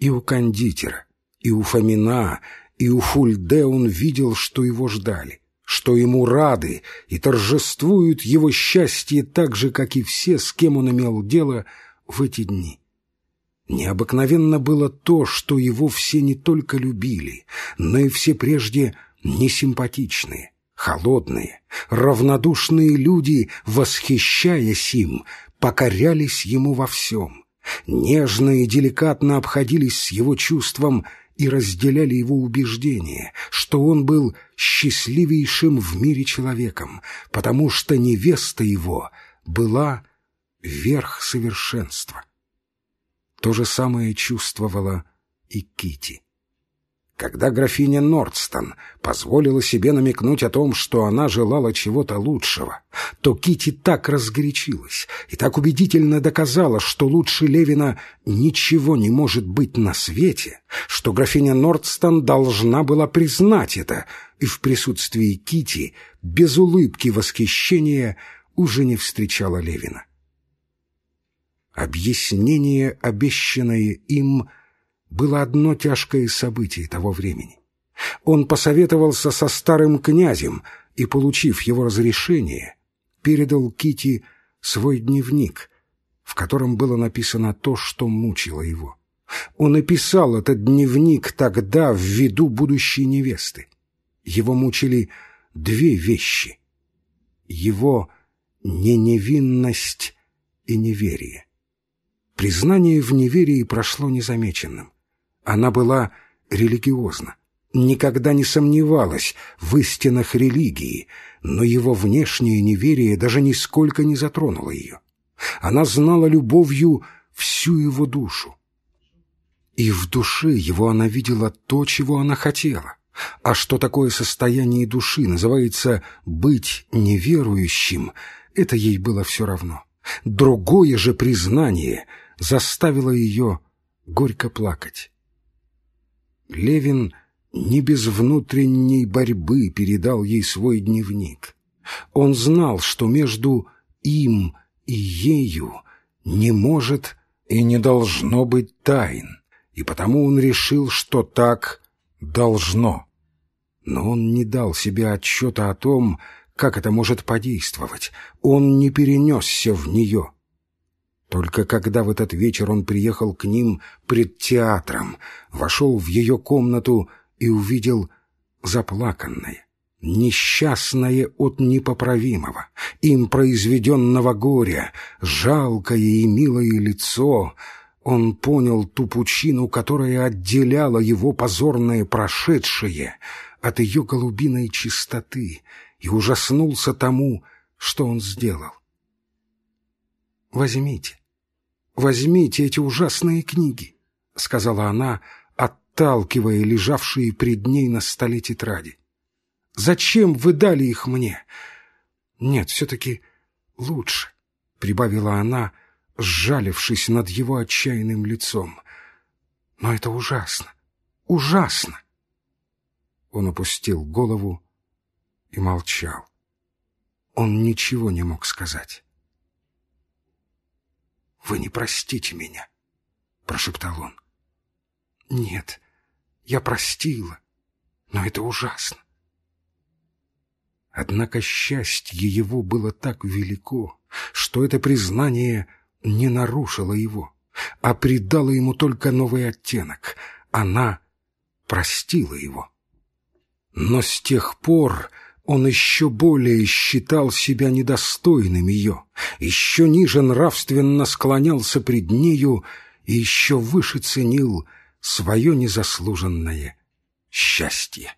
И у кондитера, и у Фомина, и у Фульде он видел, что его ждали, что ему рады и торжествуют его счастье так же, как и все, с кем он имел дело в эти дни. Необыкновенно было то, что его все не только любили, но и все прежде несимпатичные, холодные, равнодушные люди, восхищаясь им, покорялись ему во всем, нежно и деликатно обходились с его чувством и разделяли его убеждение, что он был счастливейшим в мире человеком, потому что невеста его была верх совершенства. То же самое чувствовала и Кити. Когда графиня Нордстон позволила себе намекнуть о том, что она желала чего-то лучшего, то Кити так разгорячилась и так убедительно доказала, что лучше Левина ничего не может быть на свете, что графиня Нордстон должна была признать это, и в присутствии Кити без улыбки восхищения уже не встречала Левина. Объяснение, обещанное им, было одно тяжкое событие того времени. Он посоветовался со старым князем и, получив его разрешение, передал Кити свой дневник, в котором было написано то, что мучило его. Он написал этот дневник тогда в виду будущей невесты. Его мучили две вещи — его неневинность и неверие. Признание в неверии прошло незамеченным. Она была религиозна, никогда не сомневалась в истинах религии, но его внешнее неверие даже нисколько не затронуло ее. Она знала любовью всю его душу. И в душе его она видела то, чего она хотела. А что такое состояние души называется «быть неверующим», это ей было все равно. Другое же признание заставило ее горько плакать. Левин не без внутренней борьбы передал ей свой дневник. Он знал, что между им и ею не может и не должно быть тайн, и потому он решил, что так должно. Но он не дал себе отчета о том, как это может подействовать. Он не перенесся в нее. Только когда в этот вечер он приехал к ним пред театром, вошел в ее комнату и увидел заплаканное, несчастное от непоправимого, им произведенного горя, жалкое и милое лицо, он понял ту пучину, которая отделяла его позорное прошедшее от ее голубиной чистоты, и ужаснулся тому, что он сделал. «Возьмите, возьмите эти ужасные книги», — сказала она, отталкивая лежавшие пред ней на столе тетради. «Зачем вы дали их мне?» «Нет, все-таки лучше», — прибавила она, сжалившись над его отчаянным лицом. «Но это ужасно, ужасно!» Он опустил голову и молчал. Он ничего не мог сказать. «Вы не простите меня», — прошептал он. «Нет, я простила, но это ужасно». Однако счастье его было так велико, что это признание не нарушило его, а придало ему только новый оттенок. Она простила его. Но с тех пор он еще более считал себя недостойным ее, еще ниже нравственно склонялся пред нею и еще выше ценил свое незаслуженное счастье.